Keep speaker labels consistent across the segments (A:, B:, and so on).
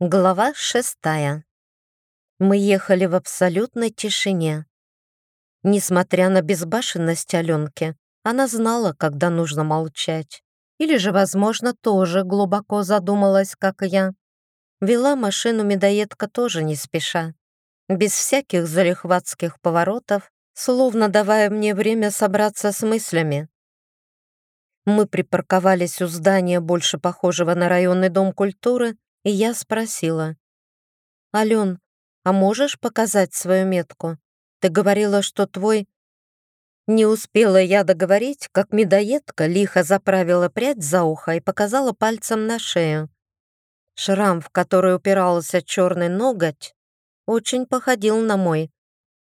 A: Глава шестая. Мы ехали в абсолютной тишине. Несмотря на безбашенность Аленки, она знала, когда нужно молчать. Или же, возможно, тоже глубоко задумалась, как и я. Вела машину медоедка тоже не спеша. Без всяких залихватских поворотов, словно давая мне время собраться с мыслями. Мы припарковались у здания, больше похожего на районный дом культуры, и я спросила. «Ален, а можешь показать свою метку? Ты говорила, что твой...» Не успела я договорить, как медоедка лихо заправила прядь за ухо и показала пальцем на шею. Шрам, в который упирался черный ноготь, очень походил на мой,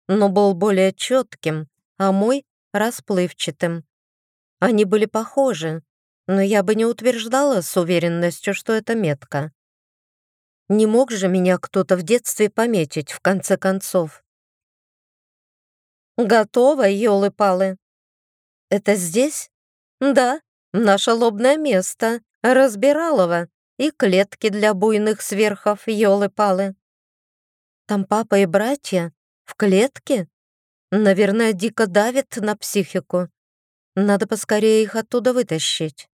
A: но был более четким, а мой — расплывчатым. Они были похожи, но я бы не утверждала с уверенностью, что это метка. Не мог же меня кто-то в детстве пометить, в конце концов. «Готово, елы-палы!» «Это здесь?» «Да, наше лобное место, Разбиралово и клетки для буйных сверхов, елы-палы». «Там папа и братья? В клетке?» «Наверное, дико давит на психику. Надо поскорее их оттуда вытащить».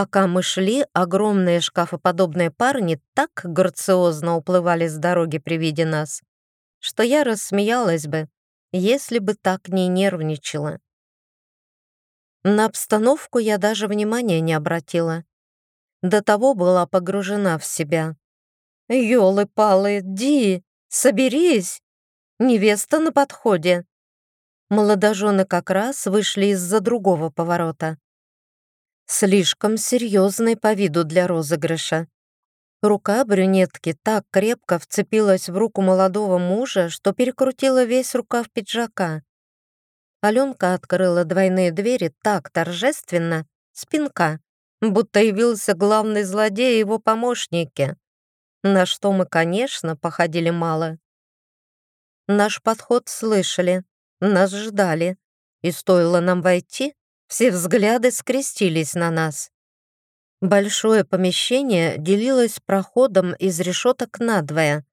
A: Пока мы шли, огромные шкафоподобные парни так грациозно уплывали с дороги при виде нас, что я рассмеялась бы, если бы так не нервничала. На обстановку я даже внимания не обратила. До того была погружена в себя. «Ёлы-палы, Ди, соберись! Невеста на подходе!» Молодожены как раз вышли из-за другого поворота. Слишком серьезный по виду для розыгрыша. Рука брюнетки так крепко вцепилась в руку молодого мужа, что перекрутила весь рукав пиджака. Аленка открыла двойные двери так торжественно, спинка, будто явился главный злодей и его помощники, на что мы, конечно, походили мало. Наш подход слышали, нас ждали, и стоило нам войти, все взгляды скрестились на нас. Большое помещение делилось проходом из решеток надвое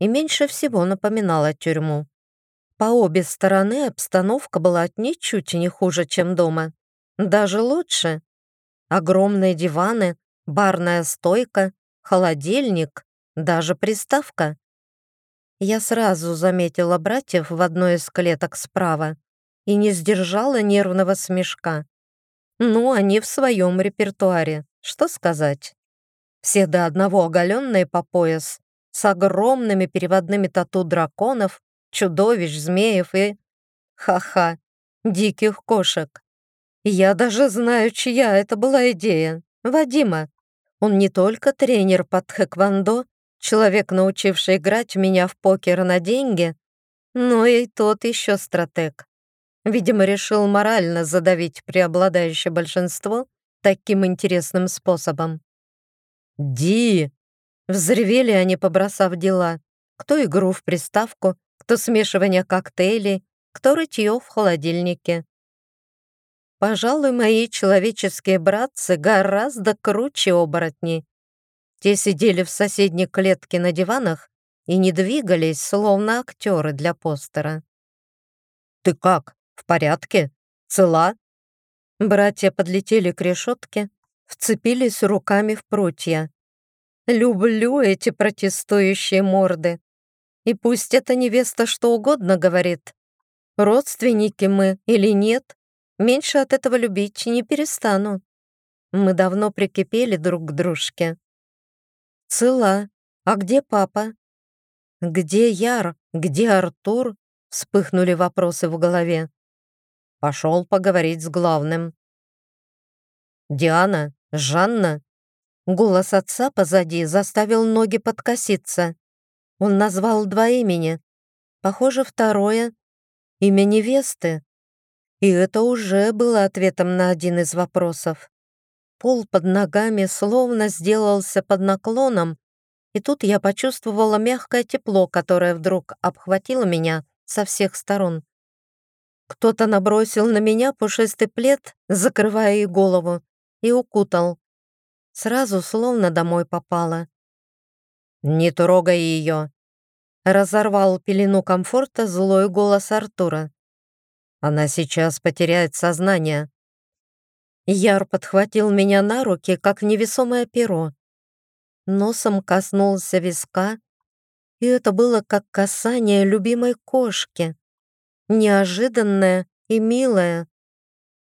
A: и меньше всего напоминало тюрьму. По обе стороны обстановка была ничуть не хуже, чем дома. Даже лучше. Огромные диваны, барная стойка, холодильник, даже приставка. Я сразу заметила братьев в одной из клеток справа и не сдержала нервного смешка. Ну, они в своем репертуаре, что сказать. Все до одного оголенные по пояс, с огромными переводными тату драконов, чудовищ, змеев и... Ха-ха, диких кошек. Я даже знаю, чья это была идея. Вадима. Он не только тренер по тхэквондо, человек, научивший играть меня в покер на деньги, но и тот еще стратег. Видимо, решил морально задавить преобладающее большинство таким интересным способом. «Ди!» Взревели они, побросав дела. Кто игру в приставку, кто смешивание коктейлей, кто рытье в холодильнике. Пожалуй, мои человеческие братцы гораздо круче оборотней. Те сидели в соседней клетке на диванах и не двигались, словно актеры для постера. «Ты как?» «В порядке? Цела?» Братья подлетели к решетке, вцепились руками в прутья. «Люблю эти протестующие морды. И пусть эта невеста что угодно говорит, родственники мы или нет, меньше от этого любить не перестану. Мы давно прикипели друг к дружке. Цела. А где папа? Где Яр? Где Артур? Вспыхнули вопросы в голове. Пошел поговорить с главным. «Диана? Жанна?» Голос отца позади заставил ноги подкоситься. Он назвал два имени. Похоже, второе — имя невесты. И это уже было ответом на один из вопросов. Пол под ногами словно сделался под наклоном, и тут я почувствовала мягкое тепло, которое вдруг обхватило меня со всех сторон. Кто-то набросил на меня пушистый плед, закрывая ей голову, и укутал. Сразу словно домой попала. «Не трогай ее!» Разорвал пелену комфорта злой голос Артура. «Она сейчас потеряет сознание». Яр подхватил меня на руки, как невесомое перо. Носом коснулся виска, и это было как касание любимой кошки. Неожиданное и милое.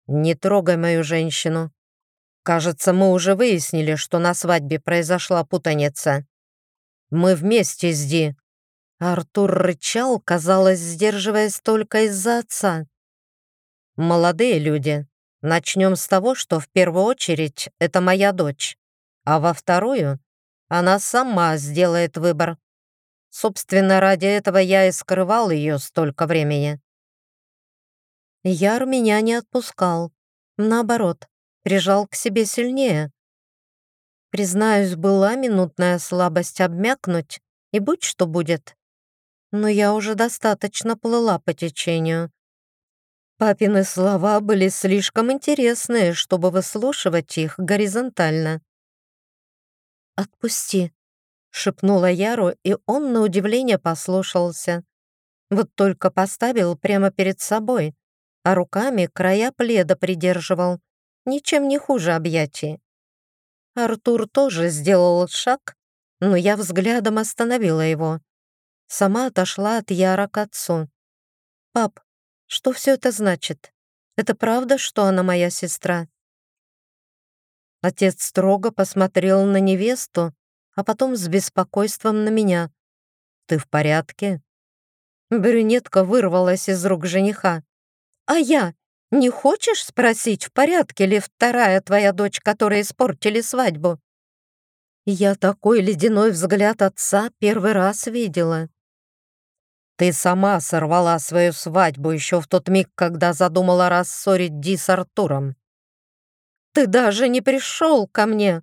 A: «Не трогай мою женщину. Кажется, мы уже выяснили, что на свадьбе произошла путаница. Мы вместе с Ди». Артур рычал, казалось, сдерживаясь только из-за отца. «Молодые люди, начнем с того, что в первую очередь это моя дочь, а во вторую она сама сделает выбор. Собственно, ради этого я и скрывал ее столько времени. Яр меня не отпускал. Наоборот, прижал к себе сильнее. Признаюсь, была минутная слабость обмякнуть, и будь что будет. Но я уже достаточно плыла по течению. Папины слова были слишком интересные, чтобы выслушивать их горизонтально. «Отпусти», — шепнула Яру, и он на удивление послушался. Вот только поставил прямо перед собой, а руками края пледа придерживал, ничем не хуже объятий. Артур тоже сделал шаг, но я взглядом остановила его. Сама отошла от Яра к отцу. «Пап, что все это значит? Это правда, что она моя сестра?» Отец строго посмотрел на невесту, а потом с беспокойством на меня. «Ты в порядке?» Брюнетка вырвалась из рук жениха. «А я? Не хочешь спросить, в порядке ли вторая твоя дочь, которой испортили свадьбу?» Я такой ледяной взгляд отца первый раз видела. «Ты сама сорвала свою свадьбу еще в тот миг, когда задумала рассорить Ди с Артуром. Ты даже не пришел ко мне!»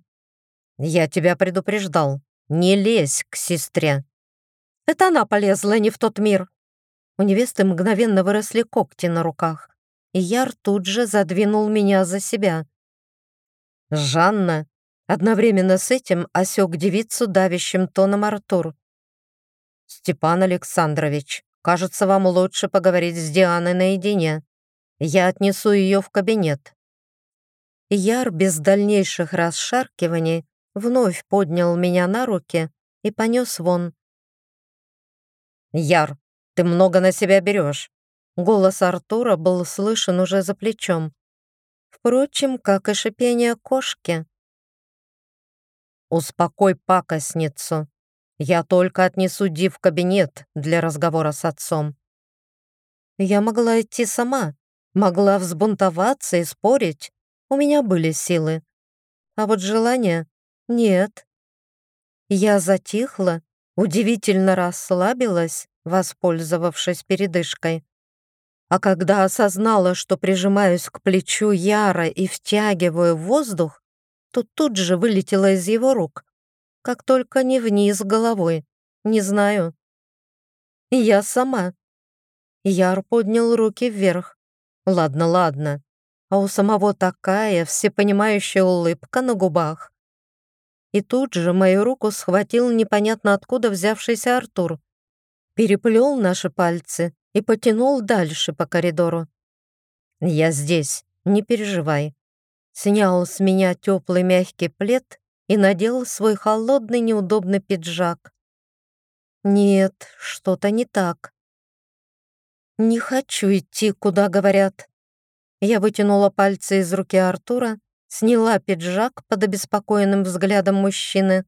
A: «Я тебя предупреждал. Не лезь к сестре!» «Это она полезла не в тот мир. У невесты мгновенно выросли когти на руках, и Яр тут же задвинул меня за себя. «Жанна!» Одновременно с этим осек девицу давящим тоном Артур. «Степан Александрович, кажется, вам лучше поговорить с Дианой наедине. Я отнесу ее в кабинет». Яр без дальнейших расшаркиваний вновь поднял меня на руки и понес вон. «Яр, ты много на себя берешь». Голос Артура был слышен уже за плечом. Впрочем, как и шипение кошки. «Успокой пакостницу. Я только отнесу Ди в кабинет для разговора с отцом». Я могла идти сама, могла взбунтоваться и спорить. У меня были силы. А вот желания нет. Я затихла, удивительно расслабилась воспользовавшись передышкой. А когда осознала, что прижимаюсь к плечу Яра и втягиваю воздух, то тут же вылетела из его рук, как только не вниз головой, не знаю. Я сама. Яр поднял руки вверх. Ладно, ладно. А у самого такая всепонимающая улыбка на губах. И тут же мою руку схватил непонятно откуда взявшийся Артур переплел наши пальцы и потянул дальше по коридору. «Я здесь, не переживай». Снял с меня теплый мягкий плед и надел свой холодный неудобный пиджак. Нет, что-то не так. Не хочу идти, куда говорят. Я вытянула пальцы из руки Артура, сняла пиджак под обеспокоенным взглядом мужчины,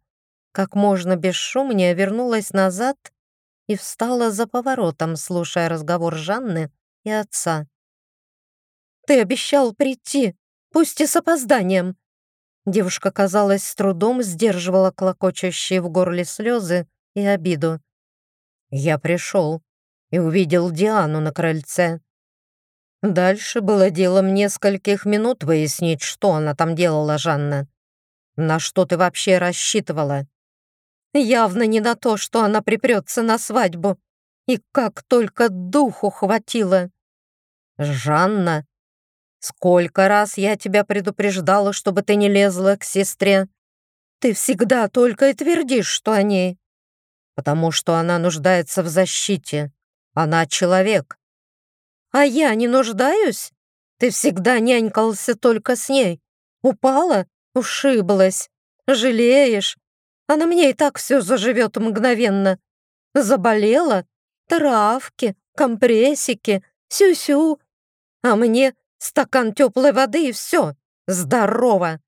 A: как можно бесшумнее вернулась назад и встала за поворотом, слушая разговор Жанны и отца. «Ты обещал прийти, пусть и с опозданием!» Девушка, казалось, с трудом сдерживала клокочущие в горле слезы и обиду. «Я пришел и увидел Диану на крыльце. Дальше было делом нескольких минут выяснить, что она там делала, Жанна. На что ты вообще рассчитывала?» Явно не на то, что она припрется на свадьбу. И как только духу хватило. «Жанна, сколько раз я тебя предупреждала, чтобы ты не лезла к сестре? Ты всегда только и твердишь, что о ней. потому что она нуждается в защите. Она человек. А я не нуждаюсь? Ты всегда нянькался только с ней. Упала, ушиблась, жалеешь. А на мне и так все заживет мгновенно. Заболела? Травки, компрессики, сю-сю. А мне стакан теплой воды и все. Здорово.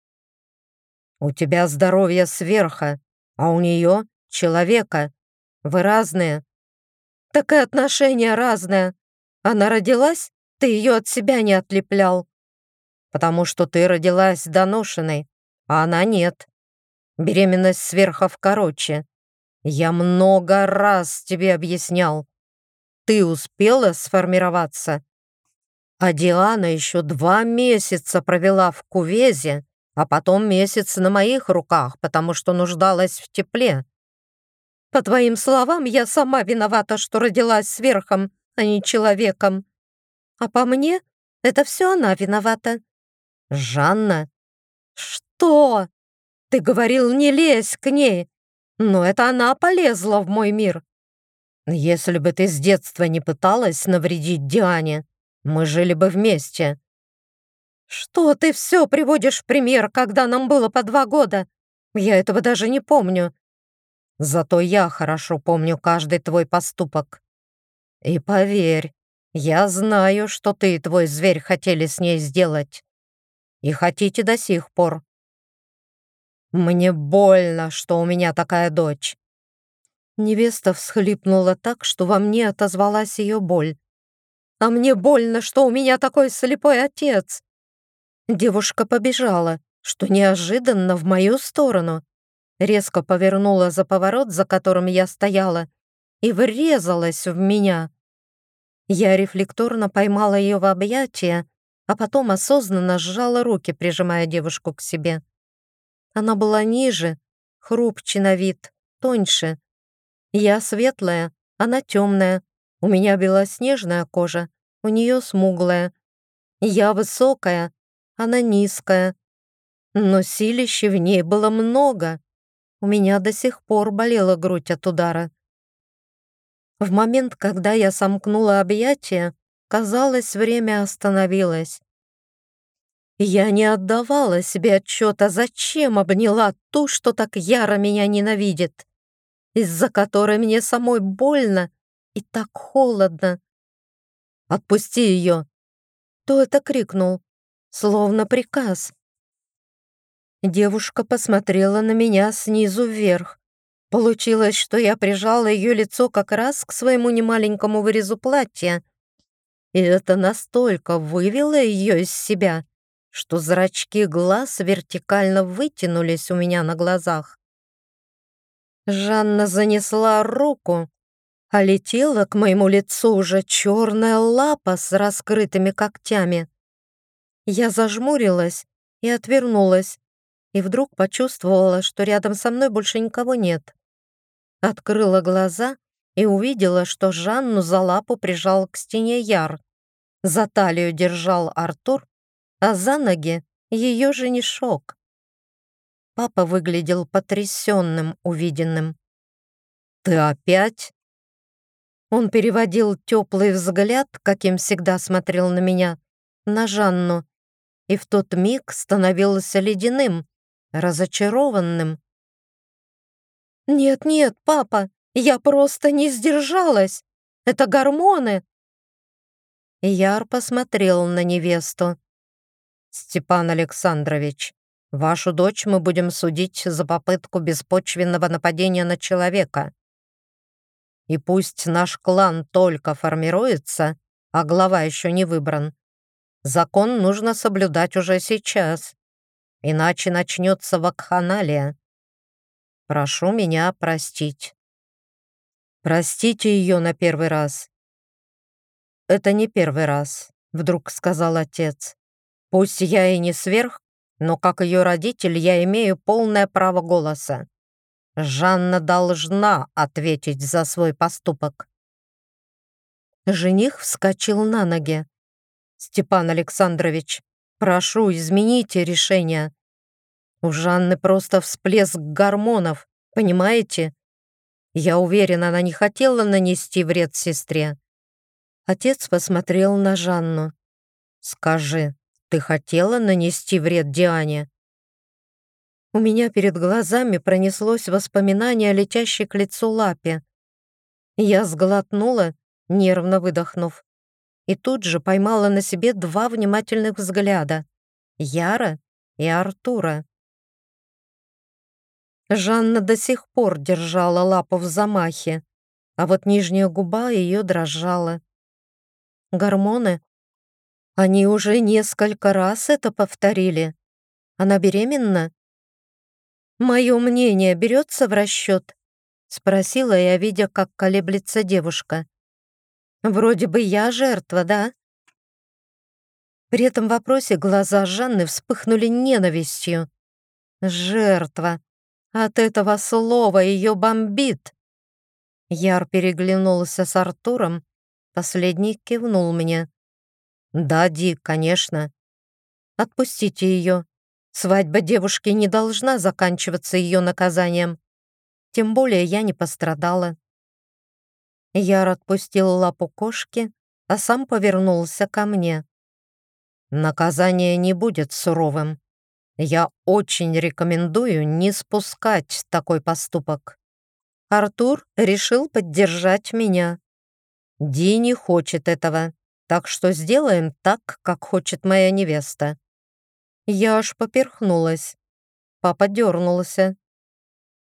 A: У тебя здоровье сверха, а у нее человека. Вы разные. Так и отношения разные. Она родилась, ты ее от себя не отлеплял. Потому что ты родилась доношенной, а она нет. Беременность сверхов короче. Я много раз тебе объяснял. Ты успела сформироваться, а Диана еще два месяца провела в кувезе, а потом месяц на моих руках, потому что нуждалась в тепле. По твоим словам, я сама виновата, что родилась сверхом, а не человеком. А по мне, это все она виновата. Жанна? Что? Ты говорил, не лезь к ней. Но это она полезла в мой мир. Если бы ты с детства не пыталась навредить Диане, мы жили бы вместе». «Что ты все приводишь в пример, когда нам было по два года? Я этого даже не помню». «Зато я хорошо помню каждый твой поступок. И поверь, я знаю, что ты и твой зверь хотели с ней сделать. И хотите до сих пор. Мне больно, что у меня такая дочь». Невеста всхлипнула так, что во мне отозвалась ее боль. А мне больно, что у меня такой слепой отец. Девушка побежала, что неожиданно в мою сторону. Резко повернула за поворот, за которым я стояла, и врезалась в меня. Я рефлекторно поймала ее в объятия, а потом осознанно сжала руки, прижимая девушку к себе. Она была ниже, хрупче на вид, тоньше. Я светлая, она темная, у меня белоснежная кожа, у нее смуглая. Я высокая, она низкая. Но силища в ней было много. У меня до сих пор болела грудь от удара. В момент, когда я сомкнула объятия, казалось, время остановилось. Я не отдавала себе отчета, зачем обняла ту, что так яро меня ненавидит, из-за которой мне самой больно и так холодно. «Отпусти ее!» Кто это крикнул? Словно приказ. Девушка посмотрела на меня снизу вверх. Получилось, что я прижала ее лицо как раз к своему немаленькому вырезу платья. И это настолько вывело ее из себя, что зрачки глаз вертикально вытянулись у меня на глазах. Жанна занесла руку а летела к моему лицу уже черная лапа с раскрытыми когтями. Я зажмурилась и отвернулась, и вдруг почувствовала, что рядом со мной больше никого нет. Открыла глаза и увидела, что Жанну за лапу прижал к стене Яр. За талию держал Артур, а за ноги ее женишок. Папа выглядел потрясенным увиденным. «Ты опять?» Он переводил теплый взгляд, каким всегда смотрел на меня, на Жанну, и в тот миг становился ледяным, разочарованным. «Нет-нет, папа, я просто не сдержалась. Это гормоны!» Яр посмотрел на невесту. «Степан Александрович, вашу дочь мы будем судить за попытку беспочвенного нападения на человека. И пусть наш клан только формируется, а глава еще не выбран, закон нужно соблюдать уже сейчас, иначе начнется вакханалия. Прошу меня простить. Простите ее на первый раз. Это не первый раз, вдруг сказал отец. Пусть я и не сверх, но как ее родитель я имею полное право голоса. Жанна должна ответить за свой поступок. Жених вскочил на ноги. «Степан Александрович, прошу, измените решение. У Жанны просто всплеск гормонов, понимаете? Я уверен, она не хотела нанести вред сестре. Отец посмотрел на Жанну. «Скажи, ты хотела нанести вред Диане?» У меня перед глазами пронеслось воспоминание о летящей к лицу лапе. Я сглотнула, нервно выдохнув, и тут же поймала на себе два внимательных взгляда — Яра и Артура. Жанна до сих пор держала лапу в замахе, а вот нижняя губа ее дрожала. Гормоны? Они уже несколько раз это повторили. Она беременна? «Мое мнение берется в расчет?» — спросила я, видя, как колеблется девушка. «Вроде бы я жертва, да?» При этом вопросе глаза Жанны вспыхнули ненавистью. «Жертва! От этого слова ее бомбит!» Яр переглянулся с Артуром, последний кивнул мне. «Да, Ди, конечно. Отпустите ее. Свадьба девушки не должна заканчиваться ее наказанием. Тем более я не пострадала. Яр отпустил лапу кошки, а сам повернулся ко мне. Наказание не будет суровым. Я очень рекомендую не спускать такой поступок. Артур решил поддержать меня. Ди не хочет этого, так что сделаем так, как хочет моя невеста. Я аж поперхнулась. Папа дернулся.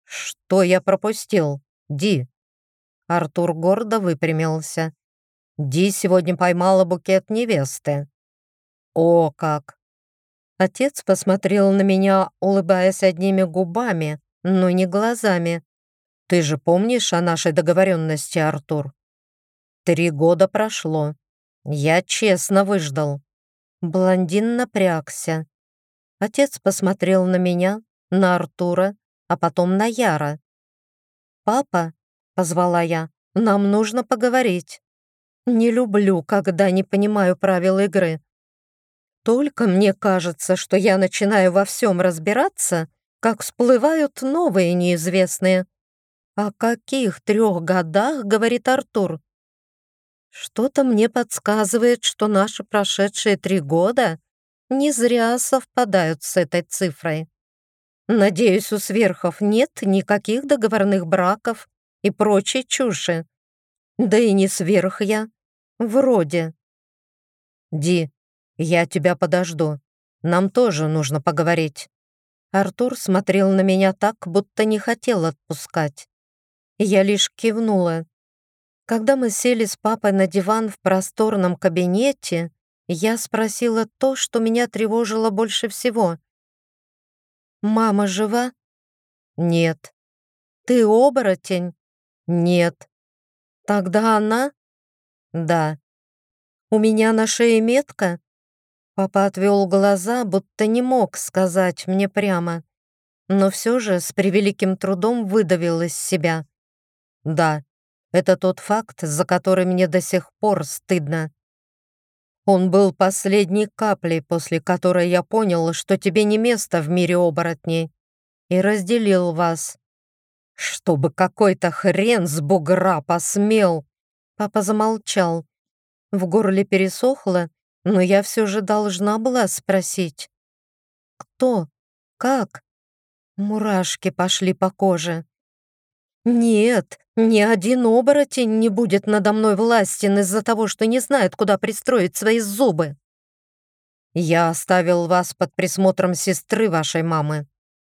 A: «Что я пропустил? Ди?» Артур гордо выпрямился. «Ди сегодня поймала букет невесты». «О, как!» Отец посмотрел на меня, улыбаясь одними губами, но не глазами. «Ты же помнишь о нашей договоренности, Артур?» «Три года прошло. Я честно выждал». Блондин напрягся. Отец посмотрел на меня, на Артура, а потом на Яра. «Папа», — позвала я, — «нам нужно поговорить. Не люблю, когда не понимаю правил игры. Только мне кажется, что я начинаю во всем разбираться, как всплывают новые неизвестные. О каких трех годах, говорит Артур? Что-то мне подсказывает, что наши прошедшие три года не зря совпадают с этой цифрой. Надеюсь, у сверхов нет никаких договорных браков и прочей чуши. Да и не сверх я. Вроде. Ди, я тебя подожду. Нам тоже нужно поговорить. Артур смотрел на меня так, будто не хотел отпускать. Я лишь кивнула. Когда мы сели с папой на диван в просторном кабинете, я спросила то, что меня тревожило больше всего. «Мама жива?» «Нет». «Ты оборотень?» «Нет». «Тогда она?» «Да». «У меня на шее метка?» Папа отвел глаза, будто не мог сказать мне прямо, но все же с превеликим трудом выдавил из себя. «Да, это тот факт, за который мне до сих пор стыдно. Он был последней каплей, после которой я понял, что тебе не место в мире оборотней, и разделил вас. Чтобы какой-то хрен с бугра посмел!» Папа замолчал. В горле пересохло, но я все же должна была спросить. «Кто? Как?» Мурашки пошли по коже. «Нет, ни один оборотень не будет надо мной властен из-за того, что не знает, куда пристроить свои зубы. Я оставил вас под присмотром сестры вашей мамы.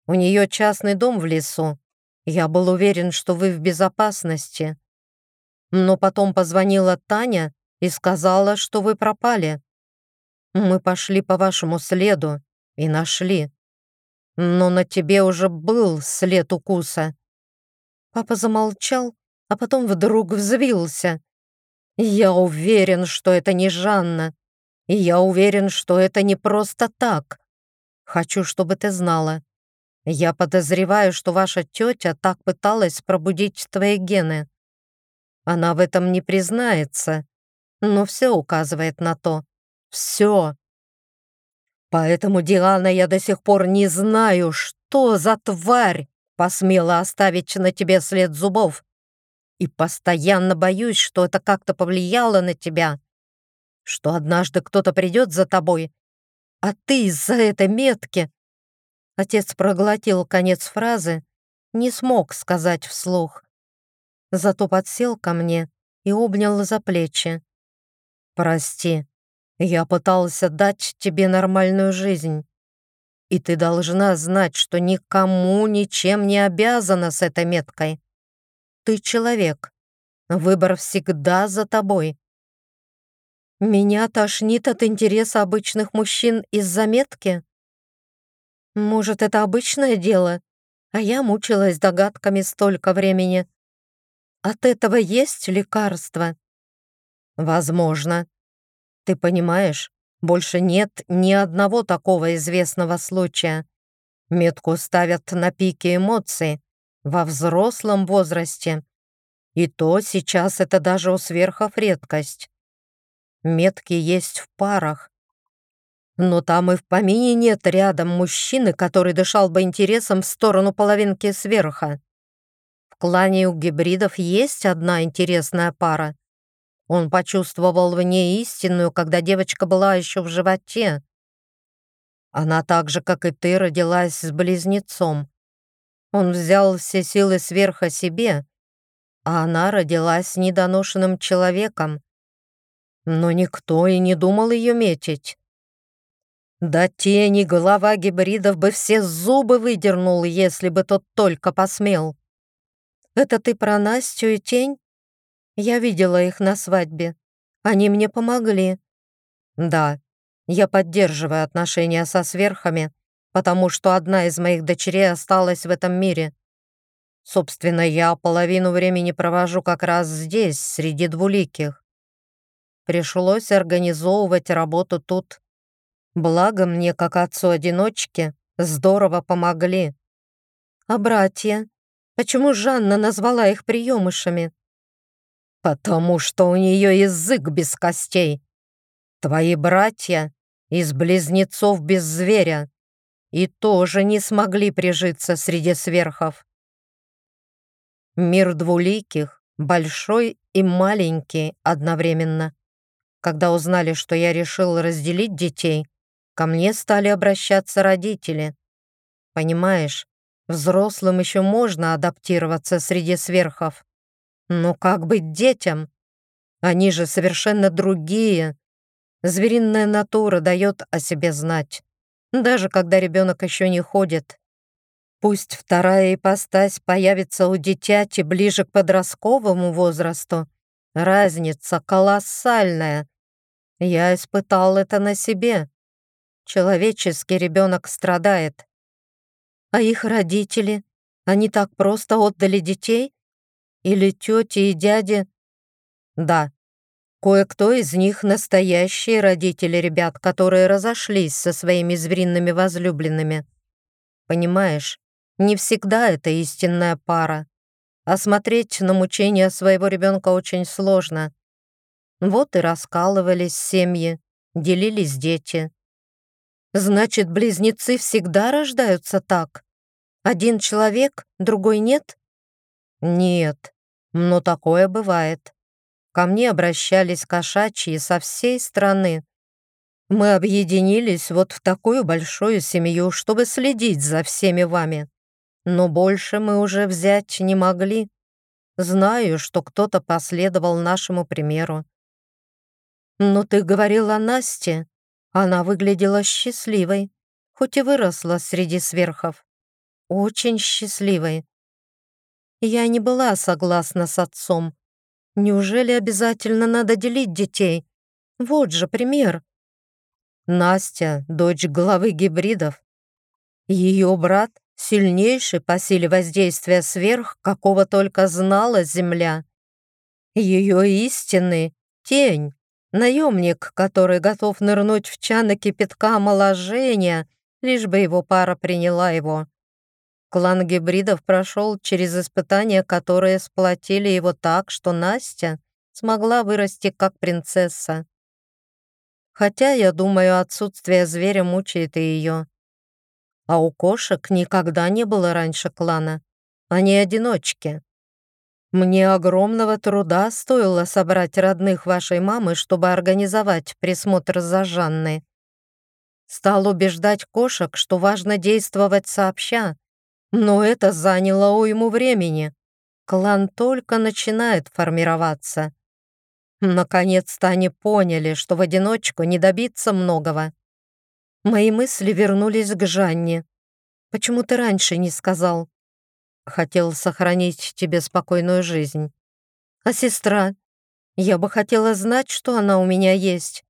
A: У нее частный дом в лесу. Я был уверен, что вы в безопасности. Но потом позвонила Таня и сказала, что вы пропали. Мы пошли по вашему следу и нашли. Но на тебе уже был след укуса. Папа замолчал, а потом вдруг взвился. «Я уверен, что это не Жанна. И я уверен, что это не просто так. Хочу, чтобы ты знала. Я подозреваю, что ваша тетя так пыталась пробудить твои гены. Она в этом не признается, но все указывает на то. Все. Поэтому, Диана, я до сих пор не знаю, что за тварь посмела оставить на тебе след зубов и постоянно боюсь, что это как-то повлияло на тебя, что однажды кто-то придет за тобой, а ты из-за этой метки...» Отец проглотил конец фразы, не смог сказать вслух. Зато подсел ко мне и обнял за плечи. «Прости, я пытался дать тебе нормальную жизнь. И ты должна знать, что никому ничем не обязана с этой меткой. Ты человек. Выбор всегда за тобой. Меня тошнит от интереса обычных мужчин из-за метки? Может, это обычное дело, а я мучилась догадками столько времени. От этого есть лекарство? Возможно. Ты понимаешь, больше нет ни одного такого известного случая. Метку ставят на пике эмоций во взрослом возрасте. И то сейчас это даже у сверхов редкость. Метки есть в парах. Но там и в помине нет рядом мужчины, который дышал бы интересом в сторону половинки сверха. В клане у гибридов есть одна интересная пара. Он почувствовал в ней истинную, когда девочка была еще в животе. Она так же, как и ты, родилась с близнецом. Он взял все силы сверха себе, а она родилась недоношенным человеком но никто и не думал ее метить. Да тени голова гибридов бы все зубы выдернул, если бы тот только посмел. Это ты про Настю и тень? Я видела их на свадьбе. Они мне помогли. Да, я поддерживаю отношения со сверхами, потому что одна из моих дочерей осталась в этом мире. Собственно, я половину времени провожу как раз здесь, среди двуликих. Пришлось организовывать работу тут. Благо мне, как отцу-одиночке, здорово помогли. А братья? Почему Жанна назвала их приемышами? Потому что у нее язык без костей. Твои братья из близнецов без зверя и тоже не смогли прижиться среди сверхов. Мир двуликих, большой и маленький одновременно. Когда узнали, что я решил разделить детей, ко мне стали обращаться родители. Понимаешь, взрослым еще можно адаптироваться среди сверхов. Но как быть детям? Они же совершенно другие. Звериная натура дает о себе знать, даже когда ребенок еще не ходит. Пусть вторая ипостась появится у дитяти ближе к подростковому возрасту, Разница колоссальная. Я испытал это на себе. Человеческий ребенок страдает. А их родители, они так просто отдали детей? Или тети и дяди? Да, кое-кто из них настоящие родители ребят, которые разошлись со своими звериными возлюбленными. Понимаешь, не всегда это истинная пара а смотреть на мучения своего ребенка очень сложно. Вот и раскалывались семьи, делились дети. Значит, близнецы всегда рождаются так? Один человек, другой нет? Нет, но такое бывает. Ко мне обращались кошачьи со всей страны. Мы объединились вот в такую большую семью, чтобы следить за всеми вами но больше мы уже взять не могли. Знаю, что кто-то последовал нашему примеру. Но ты говорила о Насте. Она выглядела счастливой, хоть и выросла среди сверхов. Очень счастливой. Я не была согласна с отцом. Неужели обязательно надо делить детей? Вот же пример. Настя — дочь главы гибридов. Ее брат сильнейший по силе воздействия сверх, какого только знала Земля. Ее истинный — тень, наемник, который готов нырнуть в чаны кипятка омоложения, лишь бы его пара приняла его. Клан гибридов прошел через испытания, которые сплотили его так, что Настя смогла вырасти как принцесса. Хотя, я думаю, отсутствие зверя мучает и ее. А у кошек никогда не было раньше клана. Они одиночки. Мне огромного труда стоило собрать родных вашей мамы, чтобы организовать присмотр за Жанной. Стал убеждать кошек, что важно действовать сообща, но это заняло уйму времени. Клан только начинает формироваться. Наконец-то они поняли, что в одиночку не добиться многого. Мои мысли вернулись к Жанне. «Почему ты раньше не сказал?» «Хотел сохранить тебе спокойную жизнь». «А сестра? Я бы хотела знать, что она у меня есть.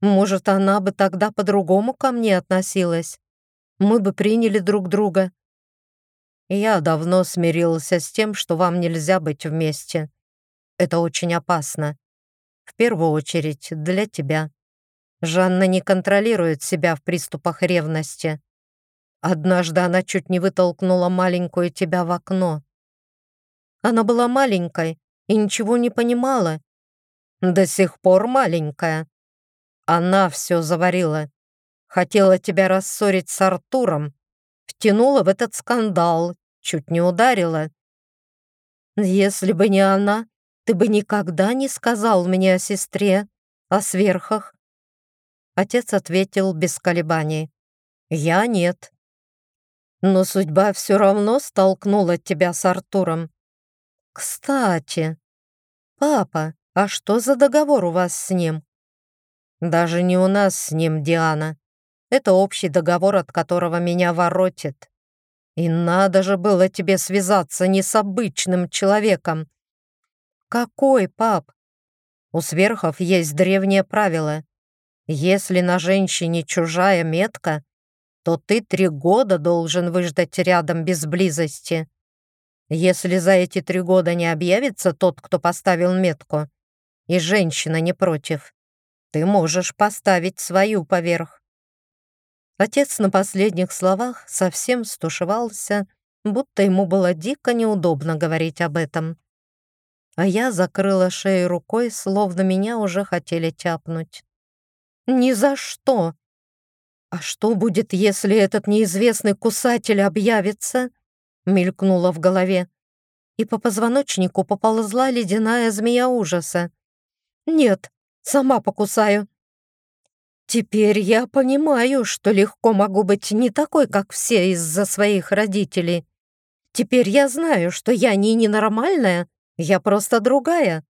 A: Может, она бы тогда по-другому ко мне относилась. Мы бы приняли друг друга. Я давно смирился с тем, что вам нельзя быть вместе. Это очень опасно. В первую очередь для тебя. Жанна не контролирует себя в приступах ревности. Однажды она чуть не вытолкнула маленькую тебя в окно. Она была маленькой и ничего не понимала. До сих пор маленькая. Она все заварила. Хотела тебя рассорить с Артуром. Втянула в этот скандал, чуть не ударила. Если бы не она, ты бы никогда не сказал мне о сестре, о сверхах. Отец ответил без колебаний. Я нет. Но судьба все равно столкнула тебя с Артуром. Кстати, папа, а что за договор у вас с ним? Даже не у нас с ним, Диана. Это общий договор, от которого меня воротит. И надо же было тебе связаться не с обычным человеком. Какой, пап? У сверхов есть древнее правило. Если на женщине чужая метка, то ты три года должен выждать рядом без близости. Если за эти три года не объявится тот, кто поставил метку, и женщина не против, ты можешь поставить свою поверх». Отец на последних словах совсем стушевался, будто ему было дико неудобно говорить об этом. А я закрыла шею рукой, словно меня уже хотели тяпнуть. «Ни за что!» «А что будет, если этот неизвестный кусатель объявится?» мелькнуло в голове. И по позвоночнику поползла ледяная змея ужаса. «Нет, Сама покусаю». Теперь я понимаю, что легко могу быть не такой, как все из-за своих родителей. Теперь я знаю, что я не ненормальная, я просто другая.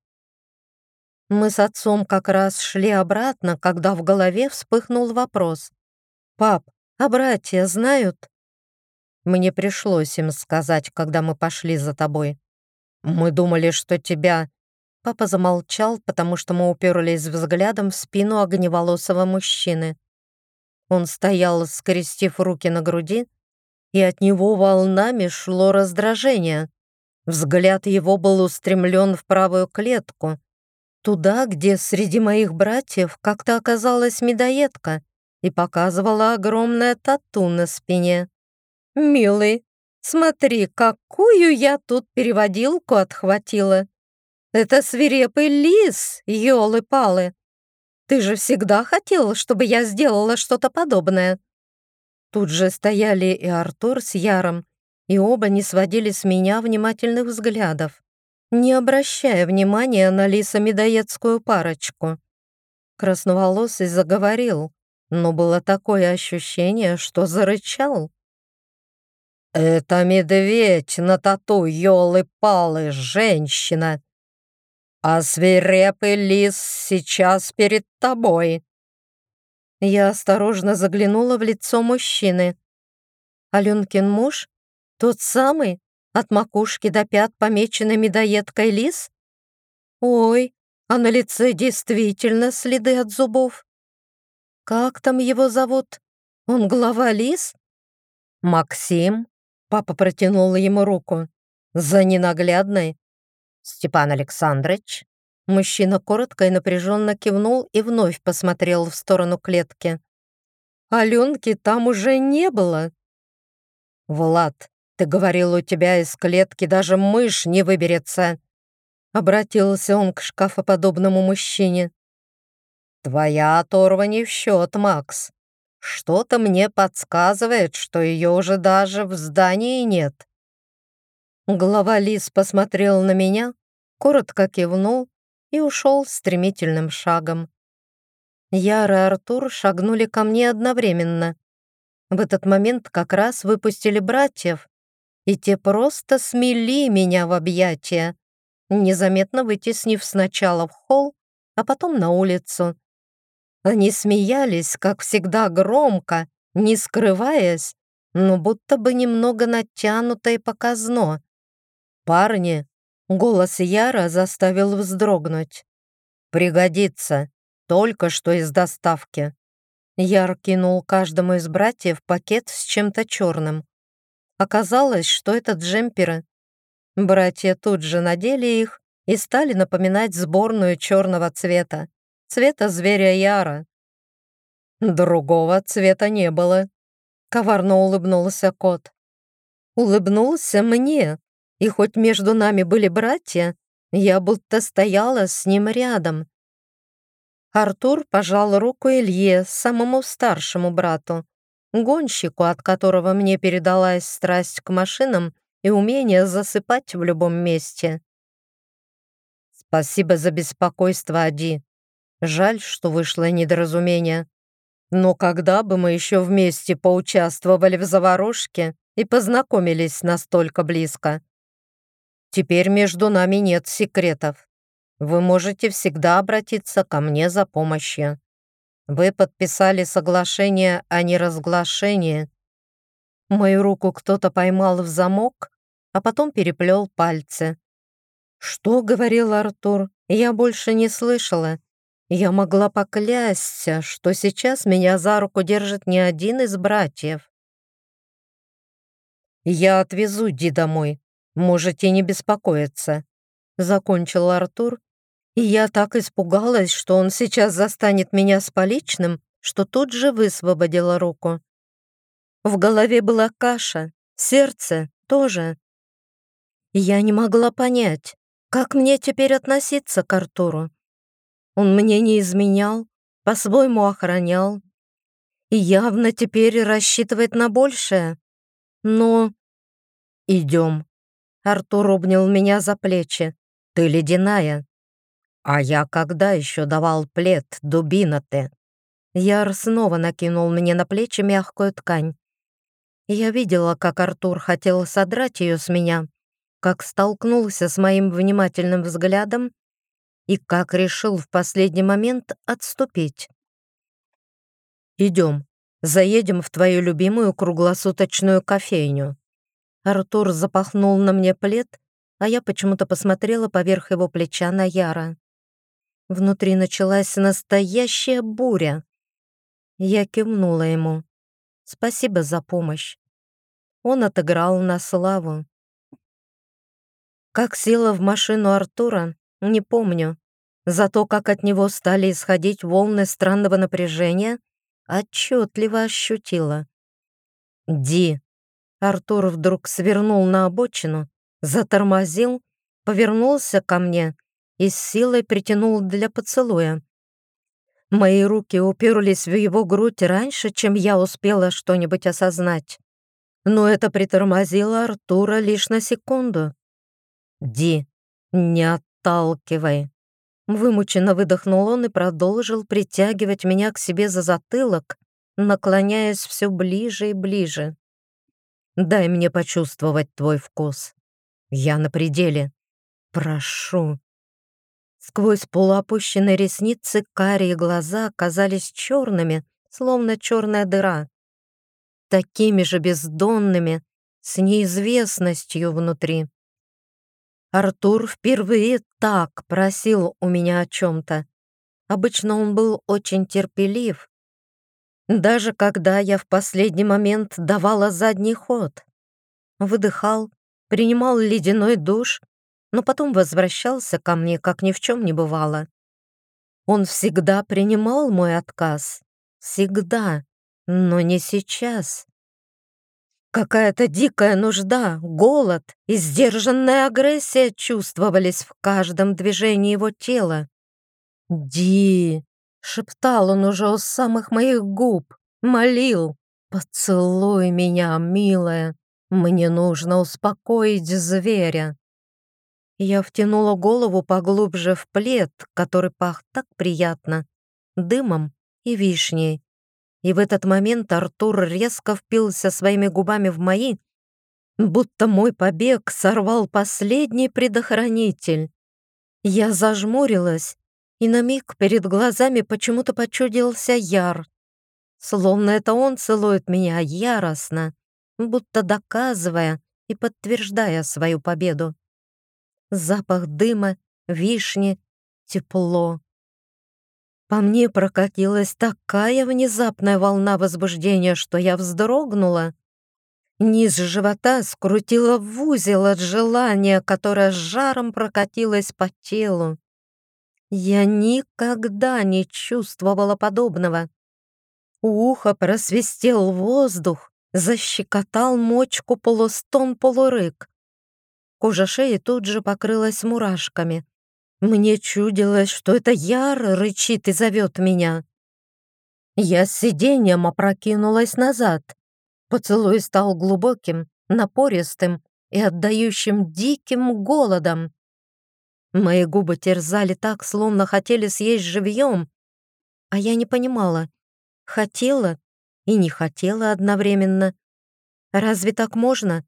A: Мы с отцом как раз шли обратно, когда в голове вспыхнул вопрос. «Пап, а братья знают?» Мне пришлось им сказать, когда мы пошли за тобой. Мы думали, что тебя Папа замолчал, потому что мы уперлись взглядом в спину огневолосого мужчины. Он стоял, скрестив руки на груди, и от него волнами шло раздражение. Взгляд его был устремлен в правую клетку, туда, где среди моих братьев как-то оказалась медоедка и показывала огромное тату на спине. «Милый, смотри, какую я тут переводилку отхватила!» Это свирепый лис, елы-палы. Ты же всегда хотел, чтобы я сделала что-то подобное. Тут же стояли и Артур с Яром, и оба не сводили с меня внимательных взглядов, не обращая внимания на лисо-медоедскую парочку. Красноволосый заговорил, но было такое ощущение, что зарычал. «Это медведь на тату, елы-палы, женщина!» А свирепый лис сейчас перед тобой». Я осторожно заглянула в лицо мужчины. Аленкин муж? Тот самый? От макушки до пят помеченный медоедкой лис? Ой, а на лице действительно следы от зубов. Как там его зовут? Он глава лис? Максим? Папа протянул ему руку. За ненаглядной «Степан Александрович?» Мужчина коротко и напряженно кивнул и вновь посмотрел в сторону клетки. «Аленки там уже не было!» «Влад, ты говорил, у тебя из клетки даже мышь не выберется!» Обратился он к шкафоподобному мужчине. «Твоя оторва не в счет, Макс. Что-то мне подсказывает, что ее уже даже в здании нет». Глава Лис посмотрел на меня, коротко кивнул и ушел стремительным шагом. Яра и Артур шагнули ко мне одновременно. В этот момент как раз выпустили братьев, и те просто смели меня в объятия, незаметно вытеснив сначала в холл, а потом на улицу. Они смеялись, как всегда, громко, не скрываясь, но будто бы немного натянуто и показно. «Парни!» — голос Яра заставил вздрогнуть. «Пригодится. Только что из доставки». Яр кинул каждому из братьев пакет с чем-то черным. Оказалось, что это джемперы. Братья тут же надели их и стали напоминать сборную черного цвета, цвета зверя Яра. Другого цвета не было. Коварно улыбнулся кот. Улыбнулся мне, и хоть между нами были братья, я будто стояла с ним рядом. Артур пожал руку Илье, самому старшему брату, гонщику, от которого мне передалась страсть к машинам и умение засыпать в любом месте. «Спасибо за беспокойство, Ади. Жаль, что вышло недоразумение. Но когда бы мы еще вместе поучаствовали в заварушке и познакомились настолько близко?» Теперь между нами нет секретов. Вы можете всегда обратиться ко мне за помощью. Вы подписали соглашение о неразглашении. Мою руку кто-то поймал в замок, а потом переплел пальцы. Что говорил Артур, я больше не слышала. Я могла поклясться, что сейчас меня за руку держит не один из братьев. «Я отвезу Ди домой», «Можете не беспокоиться», — закончил Артур, и я так испугалась, что он сейчас застанет меня с поличным, что тут же высвободила руку. В голове была каша, сердце тоже. я не могла понять, как мне теперь относиться к Артуру. Он мне не изменял, по-своему охранял и явно теперь рассчитывает на большее. Но идем. Артур обнял меня за плечи. «Ты ледяная». «А я когда еще давал плед, дубина ты?» Яр снова накинул мне на плечи мягкую ткань. Я видела, как Артур хотел содрать ее с меня, как столкнулся с моим внимательным взглядом и как решил в последний момент отступить. «Идем, заедем в твою любимую круглосуточную кофейню». Артур запахнул на мне плед, а я почему-то посмотрела поверх его плеча на Яра. Внутри началась настоящая буря. Я кивнула ему. Спасибо за помощь. Он отыграл на славу. Как села в машину Артура, не помню. Зато как от него стали исходить волны странного напряжения, отчетливо ощутила. «Ди, Артур вдруг свернул на обочину, затормозил, повернулся ко мне и с силой притянул для поцелуя. Мои руки уперлись в его грудь раньше, чем я успела что-нибудь осознать. Но это притормозило Артура лишь на секунду. «Ди, не отталкивай!» Вымученно выдохнул он и продолжил притягивать меня к себе за затылок, наклоняясь все ближе и ближе. Дай мне почувствовать твой вкус. Я на пределе. Прошу». Сквозь полуопущенные ресницы карие глаза оказались черными, словно черная дыра. Такими же бездонными, с неизвестностью внутри. Артур впервые так просил у меня о чем-то. Обычно он был очень терпелив, даже когда я в последний момент давала задний ход. Выдыхал, принимал ледяной душ, но потом возвращался ко мне, как ни в чем не бывало. Он всегда принимал мой отказ. Всегда. Но не сейчас. Какая-то дикая нужда, голод и сдержанная агрессия чувствовались в каждом движении его тела. «Ди!» Шептал он уже у самых моих губ, молил. «Поцелуй меня, милая, Мне нужно успокоить зверя. Я втянула голову поглубже в плед, который пах так приятно, дымом и вишней. И в этот момент Артур резко впился своими губами в мои, будто мой побег сорвал последний предохранитель. Я зажмурилась, и на миг перед глазами почему-то почудился Яр. Словно это он целует меня яростно, будто доказывая и подтверждая свою победу запах дыма, вишни, тепло. По мне прокатилась такая внезапная волна возбуждения, что я вздрогнула. Низ живота скрутила в узел от желания, которое с жаром прокатилось по телу. Я никогда не чувствовала подобного. У уха просвистел воздух, защекотал мочку полустон-полурык. Кожа шеи тут же покрылась мурашками. Мне чудилось, что это Яр рычит и зовет меня. Я с сиденьем опрокинулась назад. Поцелуй стал глубоким, напористым и отдающим диким голодом. Мои губы терзали так, словно хотели съесть живьем, а я не понимала, хотела и не хотела одновременно. Разве так можно?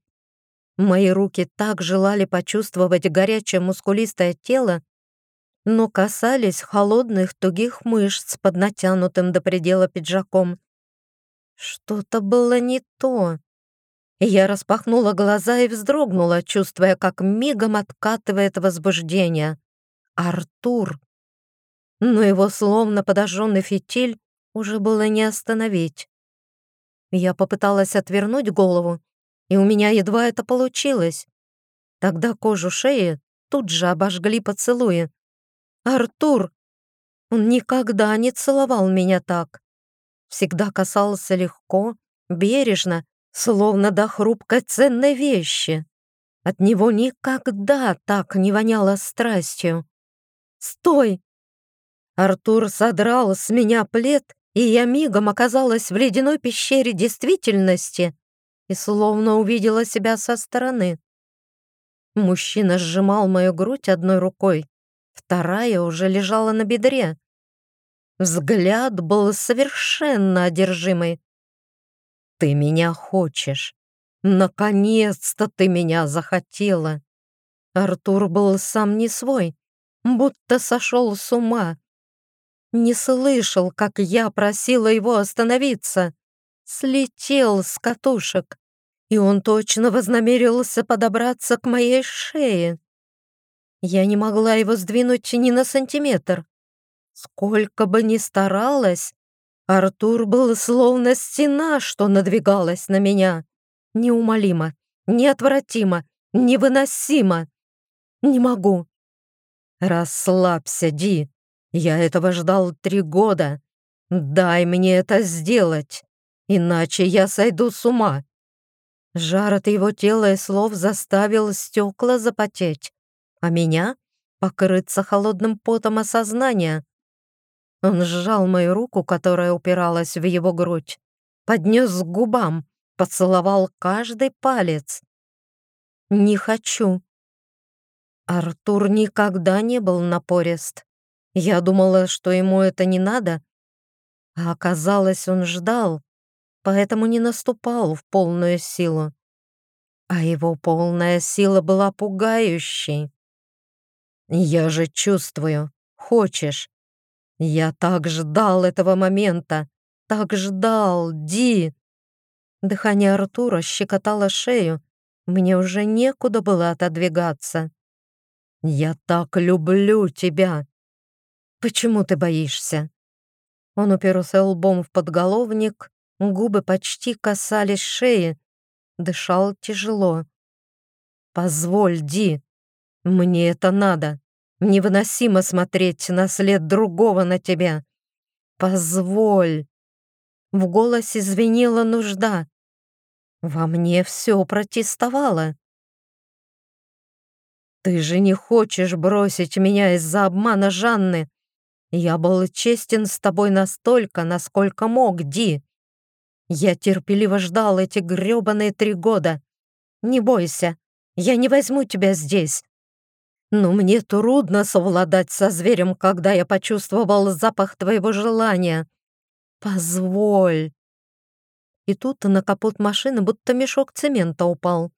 A: Мои руки так желали почувствовать горячее мускулистое тело, но касались холодных тугих мышц под натянутым до предела пиджаком. Что-то было не то. Я распахнула глаза и вздрогнула, чувствуя, как мигом откатывает возбуждение. Артур. Но его словно подожженный фитиль уже было не остановить. Я попыталась отвернуть голову, и у меня едва это получилось. Тогда кожу шеи тут же обожгли поцелуи. «Артур!» Он никогда не целовал меня так. Всегда касался легко, бережно, словно до хрупкой ценной вещи. От него никогда так не воняло страстью. «Стой!» Артур содрал с меня плед, и я мигом оказалась в ледяной пещере действительности, и словно увидела себя со стороны. Мужчина сжимал мою грудь одной рукой, вторая уже лежала на бедре. Взгляд был совершенно одержимый. «Ты меня хочешь. Наконец-то ты меня захотела!» Артур был сам не свой, будто сошел с ума. Не слышал, как я просила его остановиться слетел с катушек, и он точно вознамерился подобраться к моей шее. Я не могла его сдвинуть ни на сантиметр. Сколько бы ни старалась, Артур был словно стена, что надвигалась на меня. Неумолимо, неотвратимо, невыносимо. Не могу. Расслабься, Ди. Я этого ждал три года. Дай мне это сделать. Иначе я сойду с ума. Жар от его тела и слов заставил стекла запотеть, а меня покрыться холодным потом осознания. Он сжал мою руку, которая упиралась в его грудь, поднес к губам, поцеловал каждый палец. «Не хочу». Артур никогда не был напорист. Я думала, что ему это не надо, а оказалось, он ждал, поэтому не наступал в полную силу. А его полная сила была пугающей. «Я же чувствую. Хочешь. Я так ждал этого момента. Так ждал, Ди!» Дыхание Артура щекотало шею. Мне уже некуда было отодвигаться. «Я так люблю тебя!» «Почему ты боишься?» Он уперся лбом в подголовник, Губы почти касались шеи. Дышал тяжело. «Позволь, Ди. Мне это надо. Невыносимо смотреть на след другого на тебя. Позволь». В голосе звенела нужда. Во мне все протестовало. «Ты же не хочешь бросить меня из-за обмана Жанны. Я был честен с тобой настолько, насколько мог, Ди. Я терпеливо ждал эти грёбаные три года, Не бойся, я не возьму тебя здесь. Но мне трудно совладать со зверем, когда я почувствовал запах твоего желания. Позволь. И тут на капот машины будто мешок цемента упал.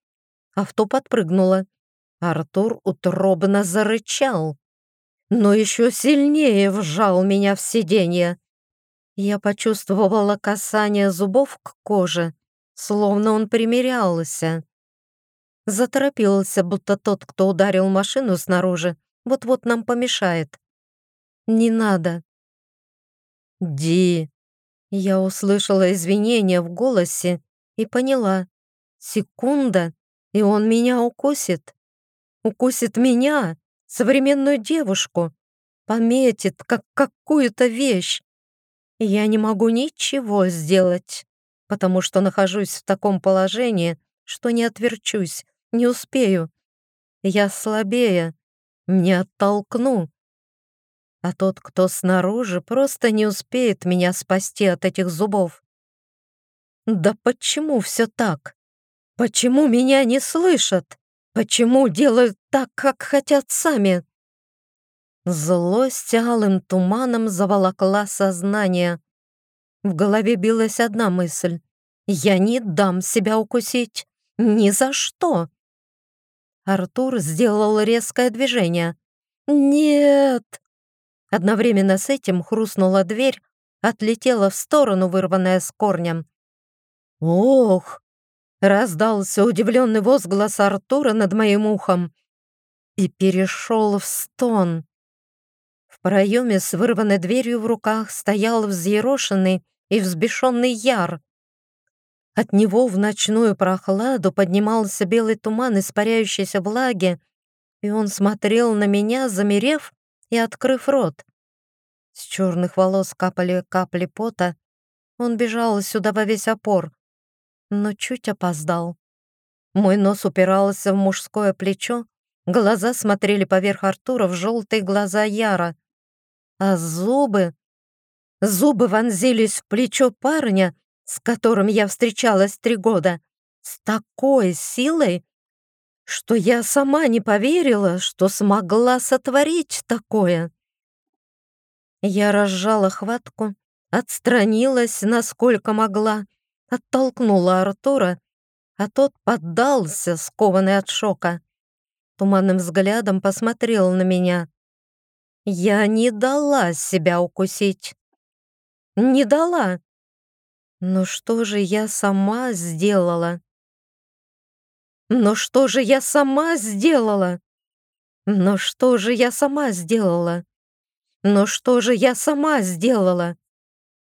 A: Авто подпрыгнуло. Артур утробно зарычал, но еще сильнее вжал меня в сиденье. Я почувствовала касание зубов к коже, словно он примерялся. Заторопился, будто тот, кто ударил машину снаружи, вот-вот нам помешает. «Не надо». «Ди!» Я услышала извинения в голосе и поняла. Секунда, и он меня укусит. Укусит меня, современную девушку. Пометит, как какую-то вещь. Я не могу ничего сделать, потому что нахожусь в таком положении, что не отверчусь, не успею. Я слабее, не оттолкну. А тот, кто снаружи, просто не успеет меня спасти от этих зубов. Да почему все так? Почему меня не слышат? Почему делают так, как хотят сами? Злость алым туманом заволокла сознание. В голове билась одна мысль. «Я не дам себя укусить. Ни за что!» Артур сделал резкое движение. «Нет!» Одновременно с этим хрустнула дверь, отлетела в сторону, вырванная с корнем. «Ох!» Раздался удивленный возглас Артура над моим ухом и перешел в стон. В проеме с вырванной дверью в руках стоял взъерошенный и взбешенный Яр. От него в ночную прохладу поднимался белый туман испаряющейся влаги, и он смотрел на меня, замерев и открыв рот. С черных волос капали капли пота. Он бежал сюда во весь опор, но чуть опоздал. Мой нос упирался в мужское плечо, глаза смотрели поверх Артура в желтые глаза Яра, а зубы... Зубы вонзились в плечо парня, с которым я встречалась три года, с такой силой, что я сама не поверила, что смогла сотворить такое. Я разжала хватку, отстранилась, насколько могла, оттолкнула Артура, а тот поддался, скованный от шока. Туманным взглядом посмотрел на меня. Я не дала себя укусить. Не дала. Но что же я сама сделала? Но что же я сама сделала? Но что же я сама сделала? Но что же я сама сделала?